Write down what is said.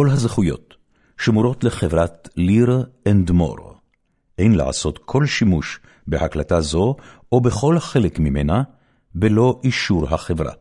כל הזכויות שמורות לחברת ליר אנד מור. אין לעשות כל שימוש בהקלטה זו או בכל חלק ממנה בלא אישור החברה.